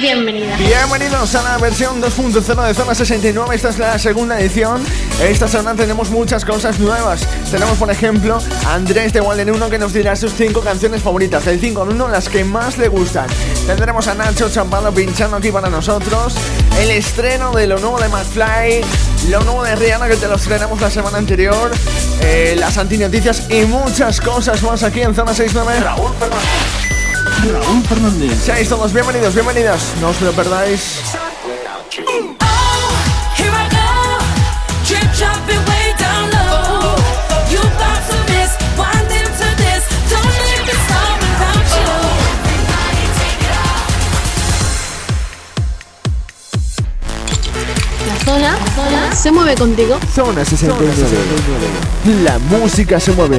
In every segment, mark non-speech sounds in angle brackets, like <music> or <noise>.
bienvenida. Bienvenidos a la versión 2.0 de Zona 69. Esta es la segunda edición. Esta semana tenemos muchas cosas nuevas. Tenemos, por ejemplo, a Andrés de Walden 1 que nos dirá sus 5 canciones favoritas. El 5 en 1, las que más le gustan. Tendremos a Nacho Champano pinchando aquí para nosotros. El estreno de lo nuevo de McFly. Lo nuevo de Rihanna que te lo estrenamos la semana anterior. Eh, las antinoticias y muchas cosas más aquí en Zona 69. Raúl Fernández. Raúl Fernández. Seáis todos bienvenidos, bienvenidas. No os lo perdáis. La zona, zona se mueve contigo. Zona 69. La música se mueve.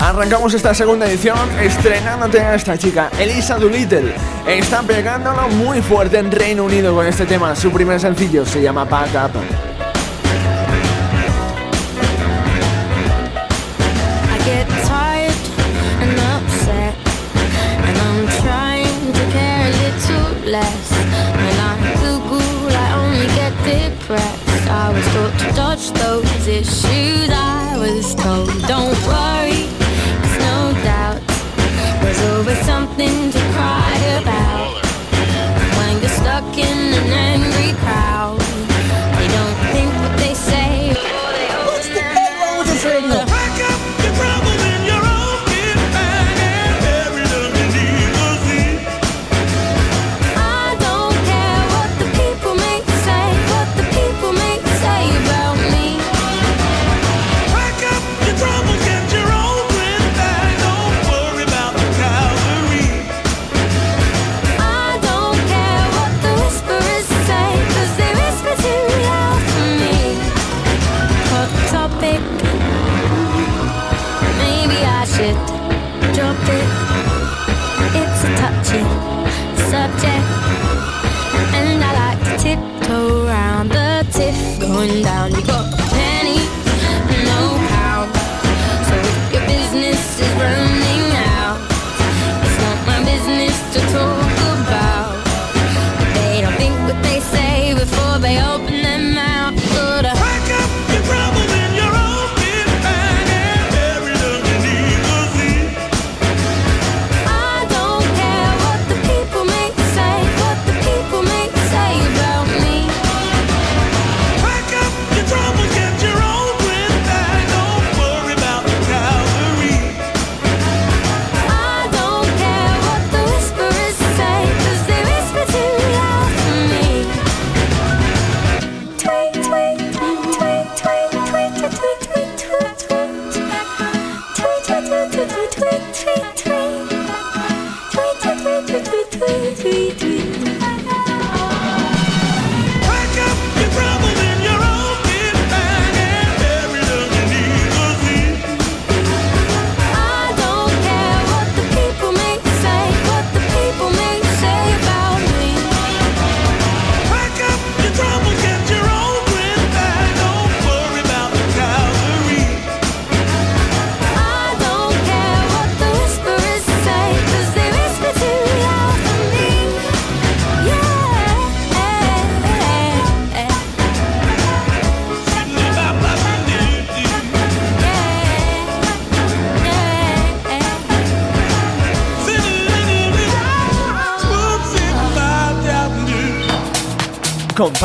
Arrancamos esta segunda edición estrenándote a esta chica, Elisa Doolittle. Está pegándolo muy fuerte en Reino Unido con este tema. Su primer sencillo se llama Pack Up.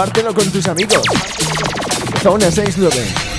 Compártelo con tus amigos. Zona 69.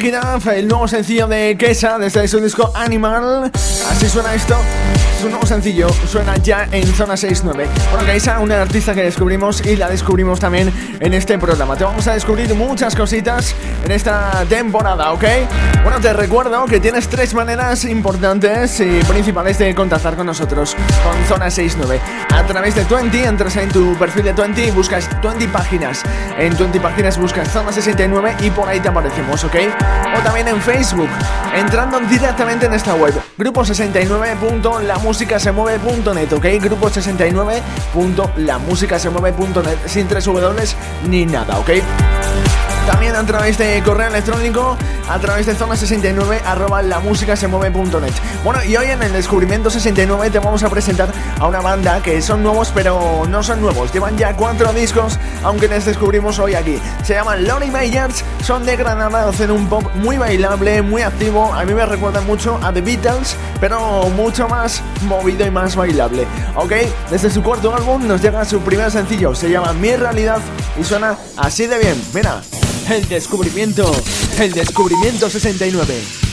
El nuevo sencillo de Kesa desde su disco Animal. Así suena esto. Es un nuevo sencillo, suena ya en Zona 69. Bueno, Keisa, una artista que descubrimos y la descubrimos también en este programa. Te vamos a descubrir muchas cositas en esta temporada, ¿ok? Bueno, te recuerdo que tienes tres maneras importantes y principales de contactar con nosotros con Zona 69. A través de 20, entras en tu perfil de 20 y buscas 20 páginas. En 20 páginas buscas Zona 69 y por ahí te aparecemos, ¿ok? O también en Facebook, entrando directamente en esta web, grupo69.lamusicasemueve.net, ¿ok? Grupo69.lamusicasemueve.net sin tres W ni nada, ¿ok? También a través de correo electrónico, a través de zona69 arroba la música se. Bueno, y hoy en el descubrimiento 69 te vamos a presentar a una banda que son nuevos, pero no son nuevos. Llevan ya cuatro discos, aunque les descubrimos hoy aquí. Se llaman Lonely Mayers, son de Granada, hacen un pop muy bailable, muy activo. A mí me recuerda mucho a The Beatles, pero mucho más movido y más bailable. Ok, desde su cuarto álbum nos llega su primer sencillo, se llama Mi Realidad y suena así de bien. Mira. El descubrimiento, el descubrimiento 69.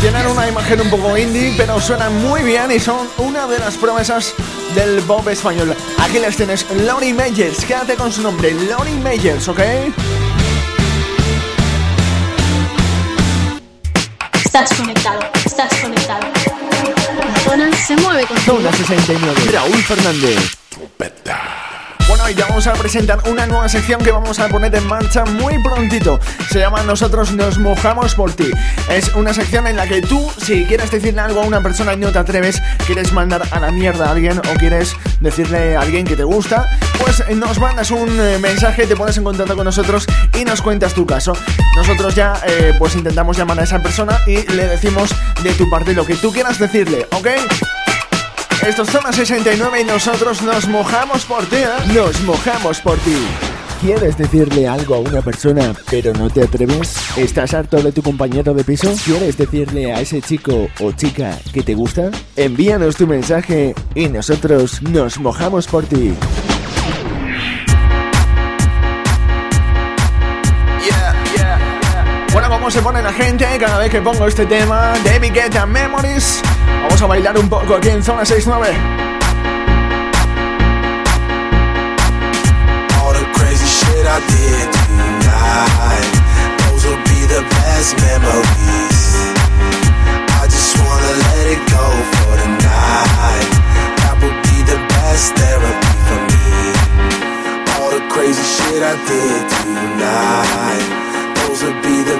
Tienen una imagen un poco indie, pero suenan muy bien y son una de las promesas del pop español. Aquí les tienes, Lonnie Majors. Quédate con su nombre, Lonnie Majors, ¿ok? Estás conectado, estás conectado. Zona se mueve contigo. Zona 69. Raúl Fernández. Bueno, y te vamos a presentar una nueva sección que vamos a poner en marcha muy prontito. Se llama Nosotros nos mojamos por ti. Es una sección en la que tú, si quieres decirle algo a una persona y no te atreves, quieres mandar a la mierda a alguien o quieres decirle a alguien que te gusta, pues nos mandas un eh, mensaje, te pones en contacto con nosotros y nos cuentas tu caso. Nosotros ya eh, pues intentamos llamar a esa persona y le decimos de tu parte lo que tú quieras decirle, ¿ok? Esto es Zona 69 y nosotros nos mojamos por ti, ¿eh? Nos mojamos por ti. ¿Quieres decirle algo a una persona pero no te atreves? ¿Estás harto de tu compañero de piso? ¿Quieres decirle a ese chico o chica que te gusta? Envíanos tu mensaje y nosotros nos mojamos por ti. ¿Cómo se pone la gente cada vez que pongo este tema? Memories. Vamos a bailar un poco aquí en Zona 69. All the crazy shit I did tonight. Those will be the best memories. I just wanna let it go for the night. That be the best therapy for me. All the crazy shit I did tonight. Those would be the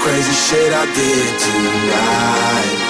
crazy shit I did tonight,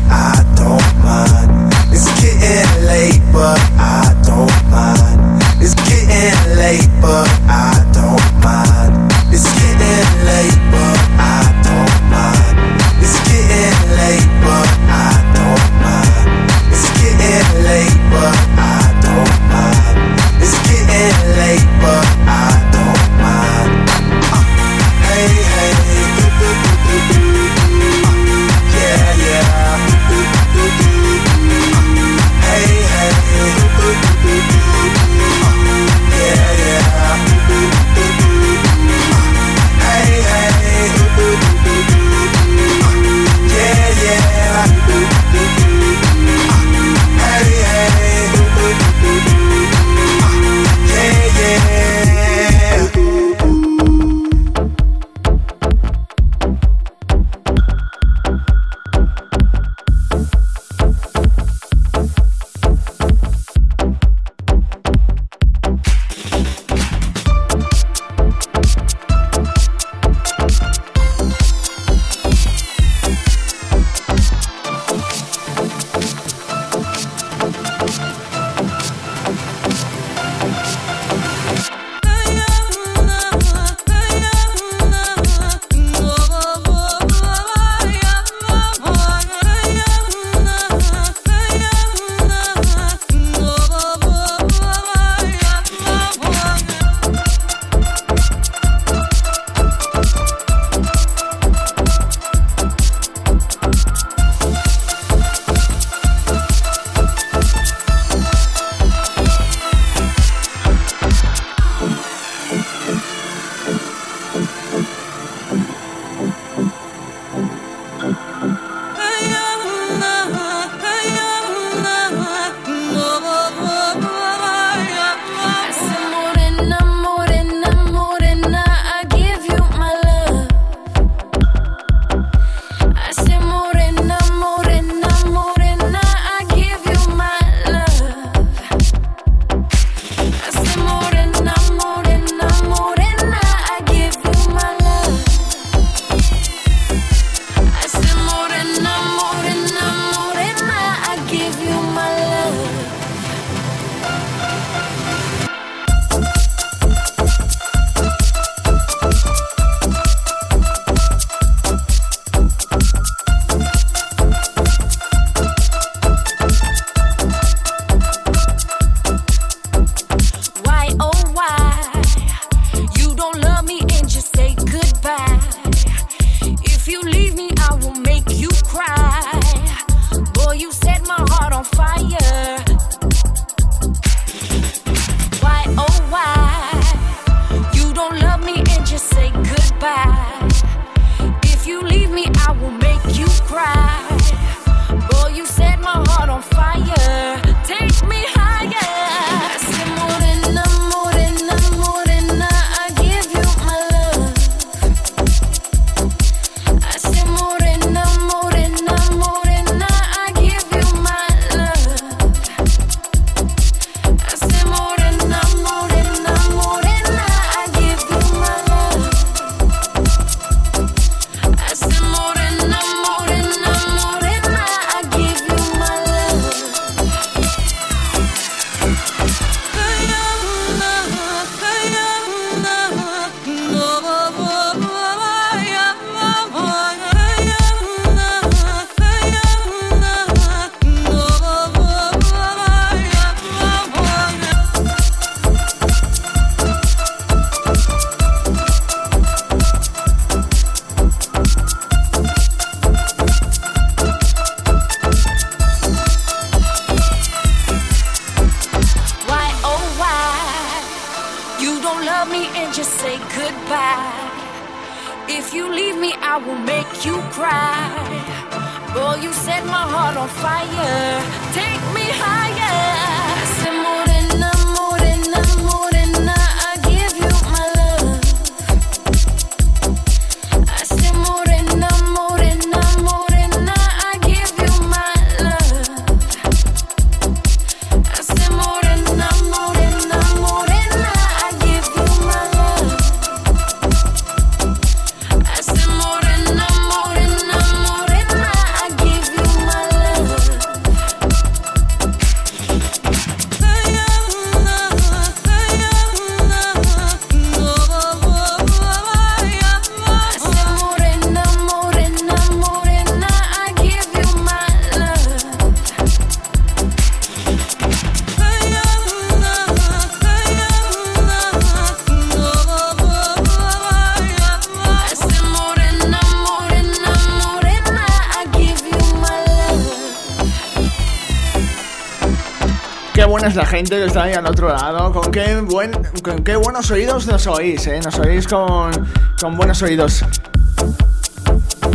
la gente que está ahí al otro lado. Con qué, buen, con qué buenos oídos nos oís, ¿eh? Nos oís con, con buenos oídos.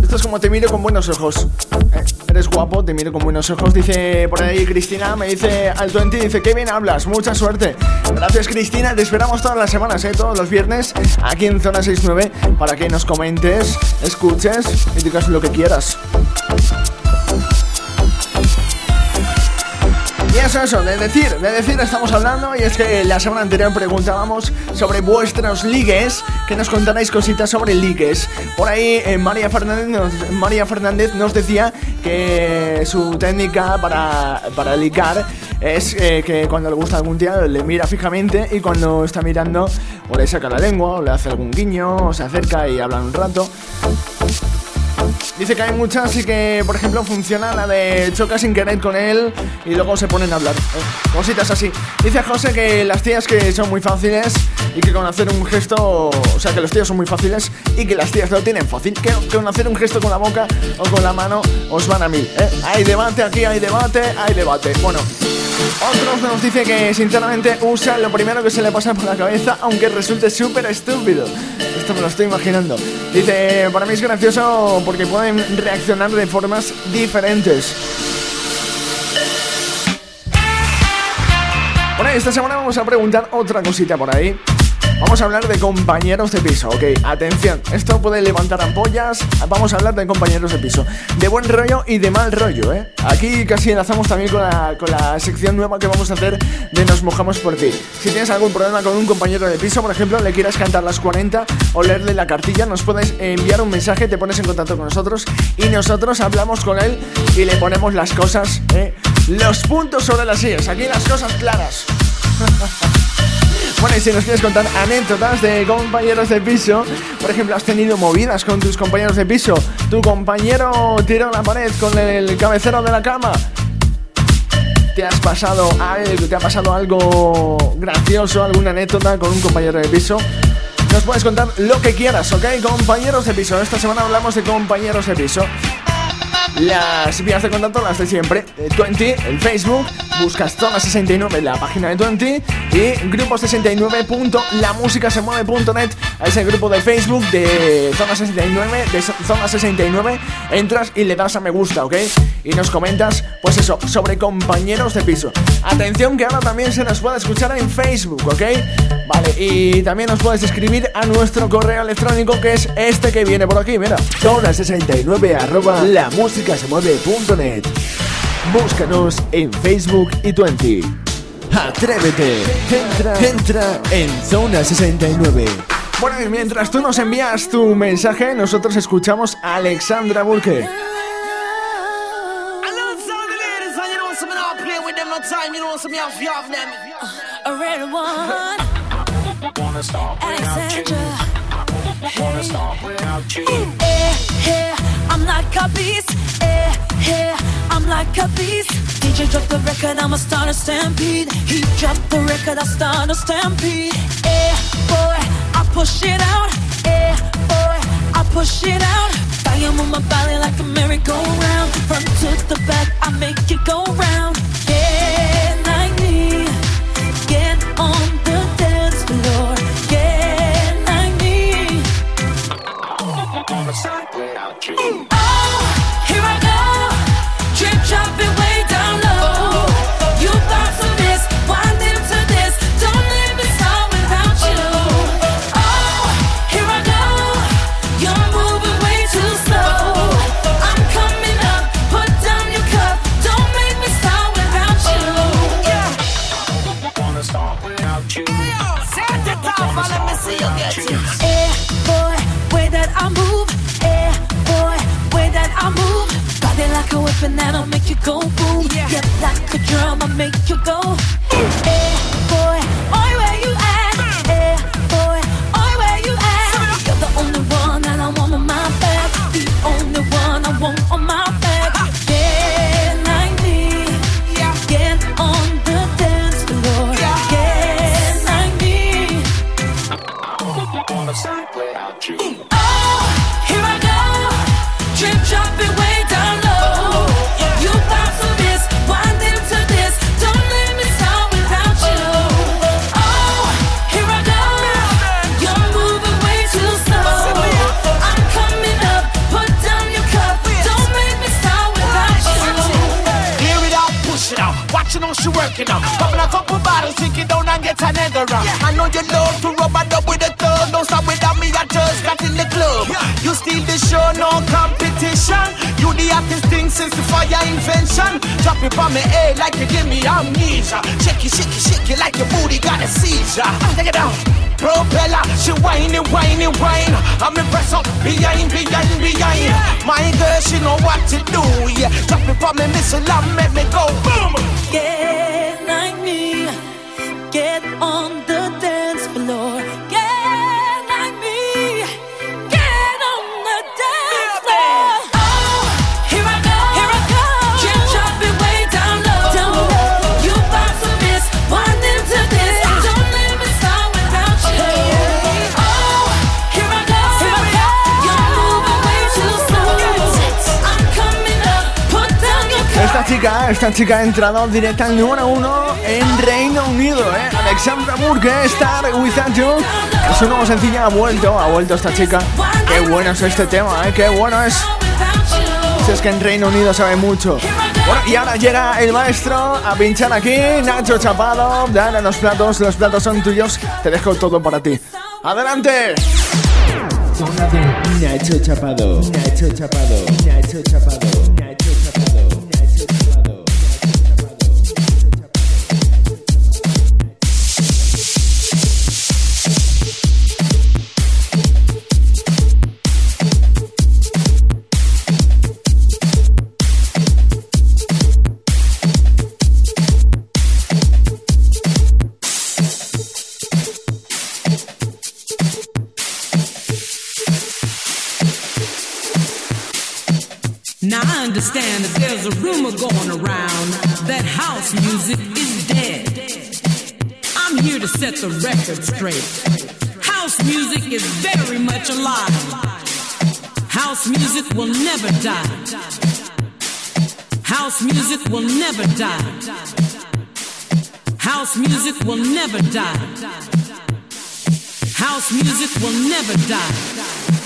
Esto es como te miro con buenos ojos. Eh, eres guapo, te miro con buenos ojos. Dice por ahí Cristina, me dice al 20, dice qué bien hablas, mucha suerte. Gracias Cristina, te esperamos todas las semanas, ¿eh? todos los viernes, aquí en Zona 69, para que nos comentes, escuches y digas lo que quieras. Eso, eso, de decir, de decir estamos hablando y es que la semana anterior preguntábamos sobre vuestros ligues, que nos contarais cositas sobre ligues. Por ahí eh, María, Fernández nos, María Fernández nos decía que su técnica para, para ligar es eh, que cuando le gusta algún tío le mira fijamente y cuando está mirando o le saca la lengua o le hace algún guiño o se acerca y hablan un rato. Dice que hay muchas y que, por ejemplo, funciona la de choca sin querer con él y luego se ponen a hablar. ¿eh? Cositas así. Dice José que las tías que son muy fáciles y que con hacer un gesto, o sea, que los tíos son muy fáciles y que las tías lo tienen fácil. Que, con hacer un gesto con la boca o con la mano os van a mil. ¿eh? Hay debate aquí, hay debate, hay debate. Bueno. Otros nos dice que sinceramente usa lo primero que se le pasa por la cabeza, aunque resulte súper estúpido. Esto me lo estoy imaginando. Dice, para mí es gracioso porque pueden reaccionar de formas diferentes. Bueno, esta semana vamos a preguntar otra cosita por ahí. Vamos a hablar de compañeros de piso, ok. Atención, esto puede levantar ampollas. Vamos a hablar de compañeros de piso. De buen rollo y de mal rollo, ¿eh? Aquí casi enlazamos también con la, con la sección nueva que vamos a hacer de Nos mojamos por ti. Si tienes algún problema con un compañero de piso, por ejemplo, le quieras cantar las 40 o leerle la cartilla, nos puedes enviar un mensaje, te pones en contacto con nosotros y nosotros hablamos con él y le ponemos las cosas, ¿eh? Los puntos sobre las sillas. Aquí las cosas claras. <laughs> Bueno, y si nos quieres contar anécdotas de compañeros de piso, por ejemplo, has tenido movidas con tus compañeros de piso, tu compañero tiró la pared con el cabecero de la cama, te has pasado te ha pasado algo gracioso, alguna anécdota con un compañero de piso. Nos puedes contar lo que quieras, ¿ok? Compañeros de piso. Esta semana hablamos de compañeros de piso. Las vías de contacto las de siempre. Eh, 20, el Facebook, buscas Zona 69 en la página de 20 y grupo 69.lamusicasemueve.net a ese grupo de Facebook de Zona 69, de So- Zona 69, entras y le das a me gusta, ¿ok? Y nos comentas, pues eso, sobre compañeros de piso. Atención que ahora también se nos puede escuchar en Facebook, ¿ok? Vale, y también nos puedes escribir a nuestro correo electrónico que es este que viene por aquí, mira. Zona 69 arroba lamusicasemueve.net Búscanos en Facebook y 20 Atrévete, entra, entra en Zona 69 Bueno, y mientras tú nos envías tu mensaje, nosotros escuchamos a Alexandra Burke. A red one. Alexandra. Hey, hey, I'm like a beast. Hey, I'm like a beast. DJ drop the record, I'ma start a stampede. He drop the record, I start a stampede. Eh, boy, I push it out. Eh, boy, I push it out. Fire on my body like a merry-go-round. Front to the back, I make it go round. How she working a couple bottles, drink it down and get another round. I know you love to rub it up with a thug. Don't stop without me, I just got in the club. You steal the show, no competition. You the hottest thing since the fire invention. Drop it on me head like you give me amnesia. Shake it, shake it, shake it like your booty got a seizure. Take it down. Propeller, she whining, whining, whine. I'm impressed up behind, behind, behind. My girl, she know what to do. Yeah, drop it on me, missile, and make me go boom. Get like me, get on the dance floor. Esta chica, esta chica ha entrado directa al número uno en Reino Unido, ¿eh? Alexandra Burke, Star Without You. Es un nuevo sencillo, ha vuelto, ha vuelto esta chica. Qué bueno es este tema, ¿eh? Qué bueno es. Si es que en Reino Unido sabe mucho. Y ahora llega el maestro a pinchar aquí, Nacho Chapado. Dale los platos, los platos son tuyos. Te dejo todo para ti. ¡Adelante! Nacho Chapado. Nacho Chapado. Nacho Chapado. Set the record straight. House music is very much alive. House music will never die. House music will never die. House music will never die. House music will never die.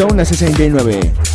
En Zona 69.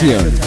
En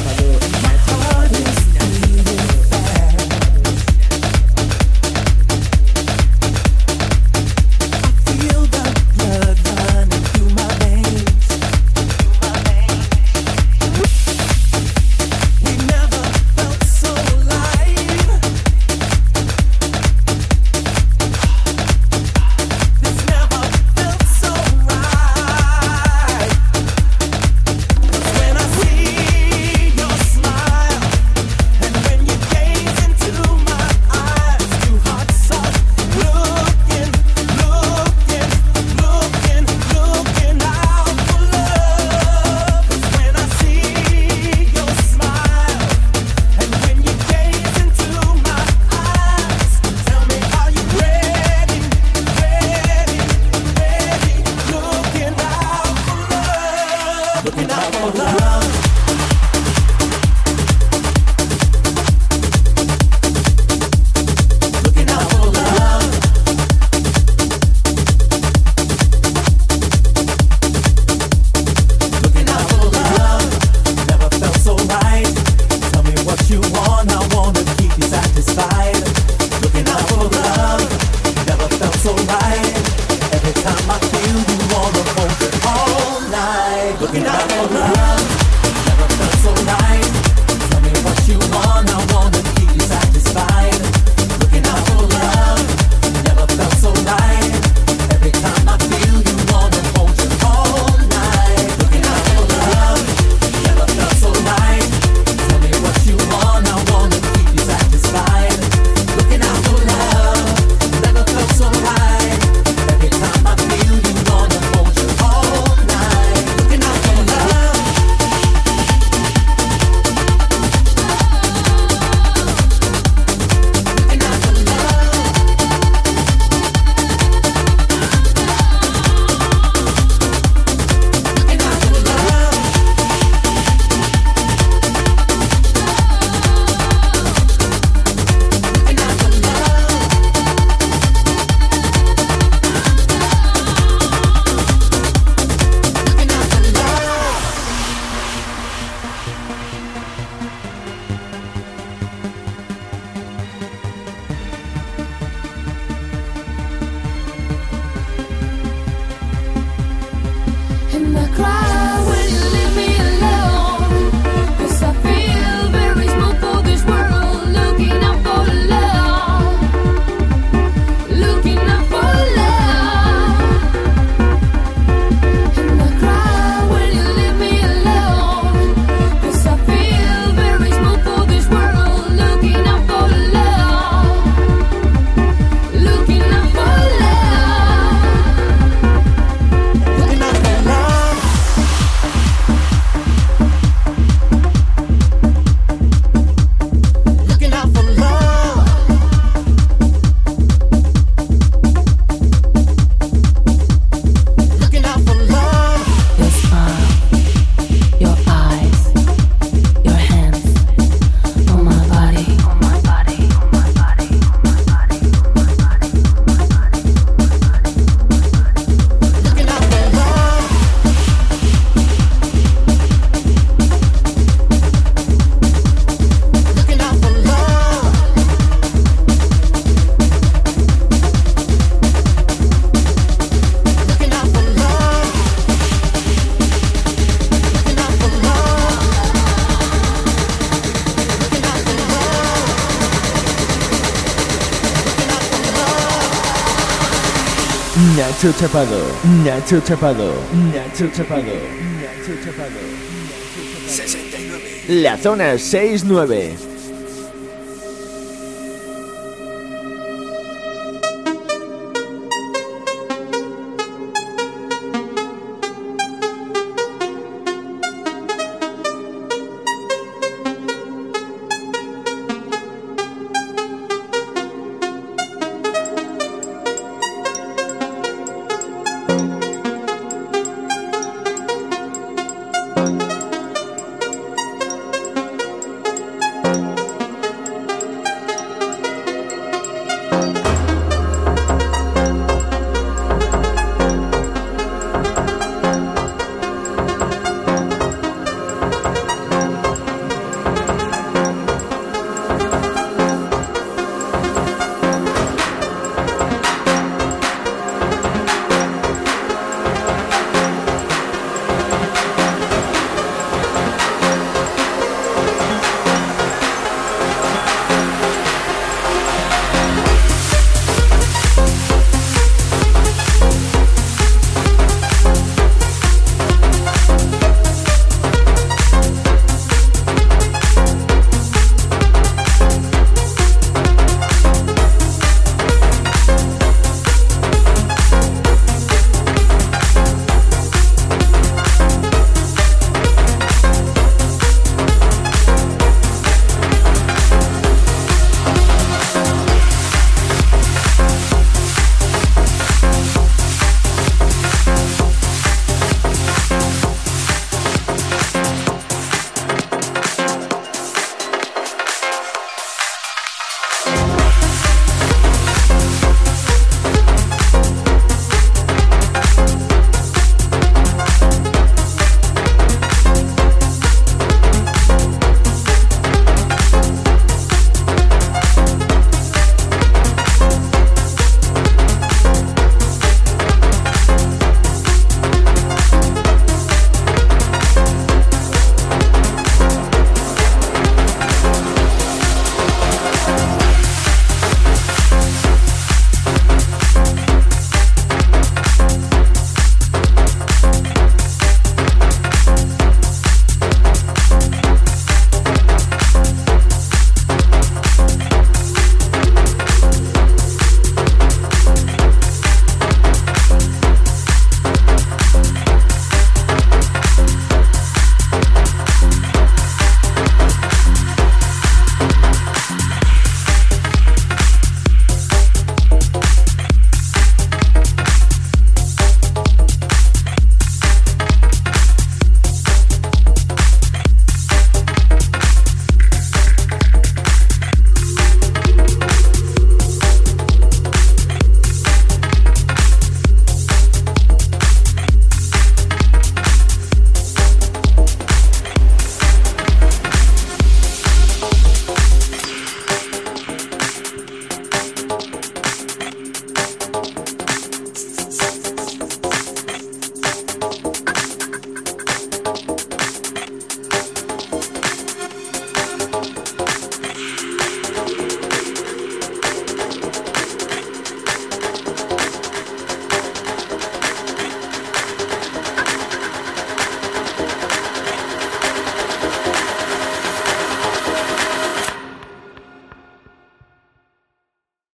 Nacho Chapado, Nacho Chapado, Nacho Chapado, Nacho Chapado. 69. La zona 69.